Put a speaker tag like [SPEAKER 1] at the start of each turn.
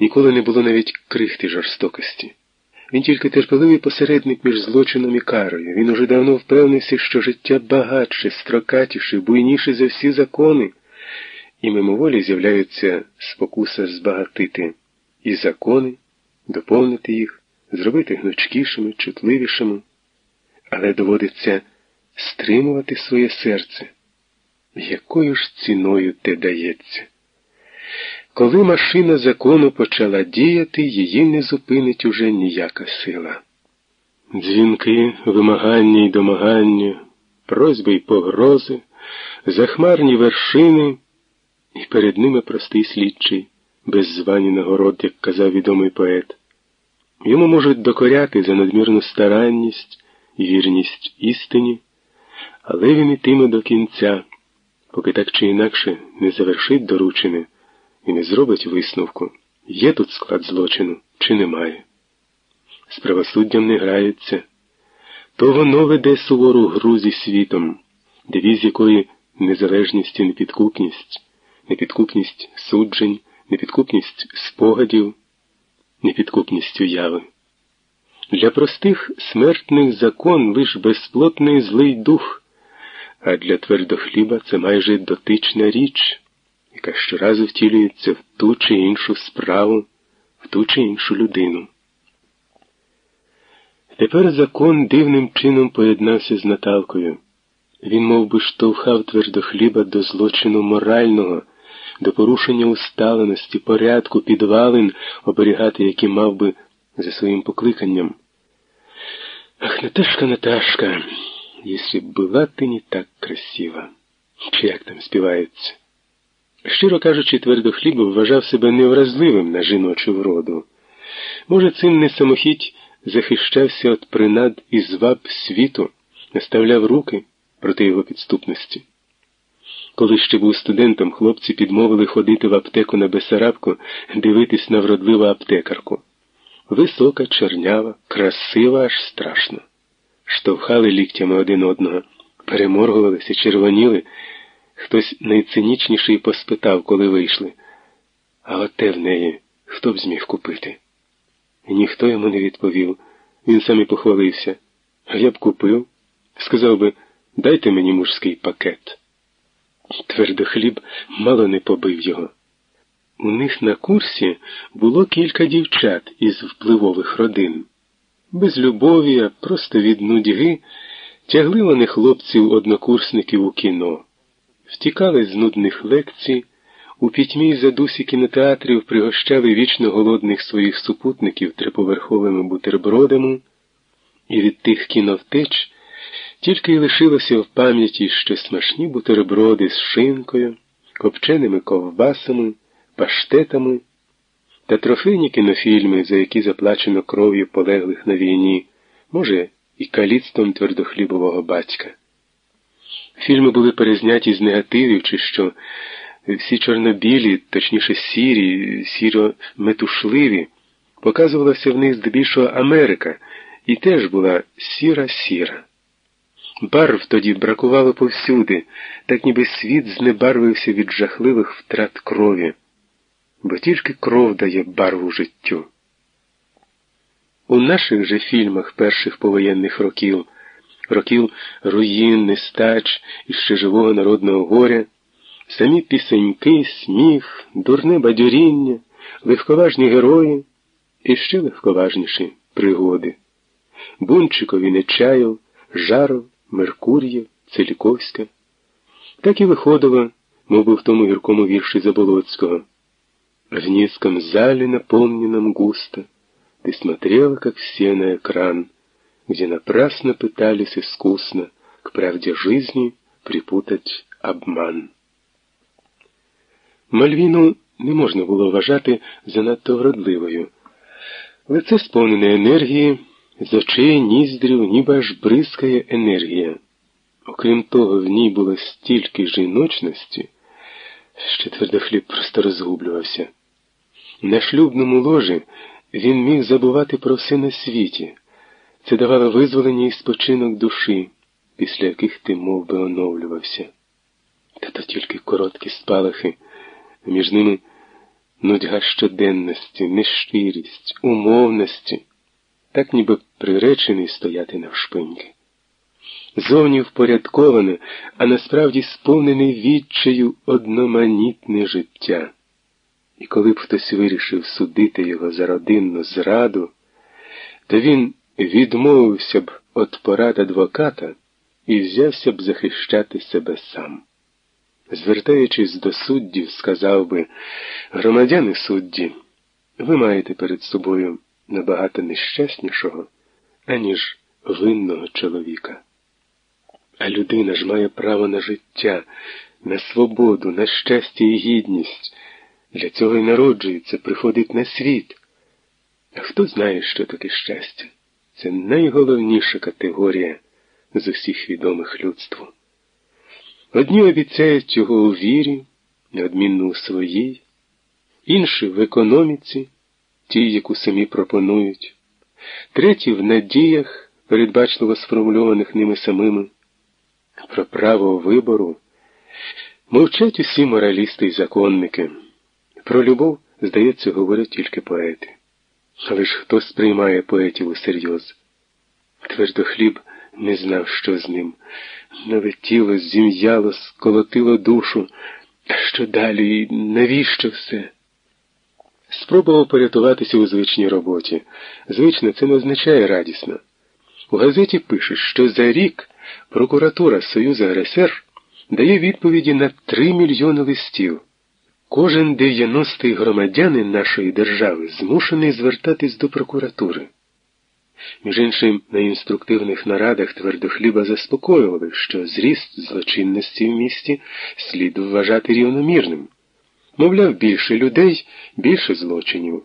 [SPEAKER 1] ніколи не було навіть крихти жорстокості. Він тільки терпеливий посередник між злочином і карою. Він уже давно впевнився, що життя багатше, строкатіше, буйніше за всі закони, і мимоволі з'являються спокуса збагатити і закони, доповнити їх, зробити гнучкішими, чутливішими, але доводиться стримувати своє серце. Якою ж ціною те дається? Коли машина закону почала діяти, її не зупинить уже ніяка сила. Дзвінки, вимагання й домагання, просьби й погрози, захмарні вершини, і перед ними простий слідчий, без звані нагород, як казав відомий поет. Йому можуть докоряти за надмірну старанність і вірність істині, але він ітиме до кінця, поки так чи інакше не завершить доручене і не зробить висновку, є тут склад злочину чи немає. З правосуддям не грається, то воно веде сувору гру зі світом, девіз якої незалежність і непідкупність, непідкупність суджень, непідкупність спогадів, непідкупність уяви. Для простих смертних закон лиш безплотний злий дух, а для твердохліба це майже дотична річ яка щоразу втілюється в ту чи іншу справу, в ту чи іншу людину. Тепер закон дивним чином поєднався з Наталкою. Він мов би, штовхав твердохліба до злочину морального, до порушення усталеності, порядку, підвалин, оберігати, які мав би за своїм покликанням. Ах, Наташка, Наташка, если б була ти не так красива, чи як там співається. Щиро кажучи, твердохліб вважав себе невразливим на жіночу вроду. Може, цим не самохідь захищався від принад і зваб світу, наставляв руки проти його підступності. Коли ще був студентом, хлопці підмовили ходити в аптеку на Бесарабку, дивитись на вродливу аптекарку. Висока, чернява, красива, аж страшно. Штовхали ліктями один одного, переморгувалися, червоніли. Хтось найцинічніший поспитав, коли вийшли. А оте в неї хто б зміг купити? І ніхто йому не відповів. Він сам і похвалився. А я б купив. Сказав би, дайте мені мужський пакет. Твердохліб мало не побив його. У них на курсі було кілька дівчат із впливових родин. Без любові, просто від нудьги тягли вони хлопців-однокурсників у кіно втікали з нудних лекцій, у пітьмі задусі кінотеатрів пригощали вічно голодних своїх супутників триповерховими бутербродами, і від тих кіновтеч тільки й лишилося в пам'яті ще смачні бутерброди з шинкою, копченими ковбасами, паштетами та трофейні кінофільми, за які заплачено кров'ю полеглих на війні, може, і каліцтвом твердохлібового батька. Фільми були перезняті з негативів, чи що всі чорнобілі, точніше сірі, сіро-метушливі, показувалася в них здебільшого Америка, і теж була сіра-сіра. Барв тоді бракувало повсюди, так ніби світ знебарвився від жахливих втрат крові, бо тільки кров дає барву життю. У наших же фільмах перших повоєнних років років руїн, нестач і ще живого народного горя, самі пісеньки, сміх, дурне бадьоріння, легковажні герої і ще легковажніші пригоди. Бунчикові Нечаєв, Жаров, Меркур'єв, Целіковська. Так і виходило, мов би в тому гіркому вірші Заболоцького. В низком зале, наполненном густо, ты смотрела, как все на экран, где напрасно пытались искусно к правде жизни припутать обман. Мальвіну не можна було вважати занадто вродливою. Лице сповнене енергії, з очей ніздрів ніби аж бризкає енергія. Окрім того, в ній було стільки жіночності, що твердохліб просто розгублювався. На шлюбному ложі він міг забувати про все на світі. Це давало визволення і спочинок душі, після яких ти мов би, оновлювався. Та то тільки короткі спалахи, між ними нудьга щоденності, нещирість, умовності, так ніби приречений стояти навшпиньки. Зовні впорядковане, а насправді сповнене відчаю одноманітне життя. І коли б хтось вирішив судити його за родинну зраду, то він відмовився б від порад адвоката і взявся б захищати себе сам. Звертаючись до суддів, сказав би, громадяни судді, ви маєте перед собою набагато нещаснішого, аніж винного чоловіка. А людина ж має право на життя, на свободу, на щастя і гідність. Для цього й народжується, приходить на світ. А хто знає, що таке щастя? Це найголовніша категорія з усіх відомих людству. Одні обіцяють його у вірі, неодмінно у своїй, інші в економіці, ті, яку самі пропонують, треті в надіях, передбачливо сформульованих ними самими, про право вибору. Мовчать усі моралісти й законники. Про любов, здається, говорять тільки поети. Але ж хто сприймає поетів усерйоз? Твердохліб не знав, що з ним. Налетіло, зім'яло, сколотило душу. Що далі навіщо все? Спробував порятуватися у звичній роботі. Звично, це не означає радісно. У газеті пишуть, що за рік прокуратура Союзу РСР дає відповіді на 3 мільйони листів. Кожен дев'яностий громадянин нашої держави змушений звертатись до прокуратури. Між іншим, на інструктивних нарадах твердохліба заспокоювали, що зріст злочинності в місті слід вважати рівномірним. Мовляв, більше людей, більше злочинів.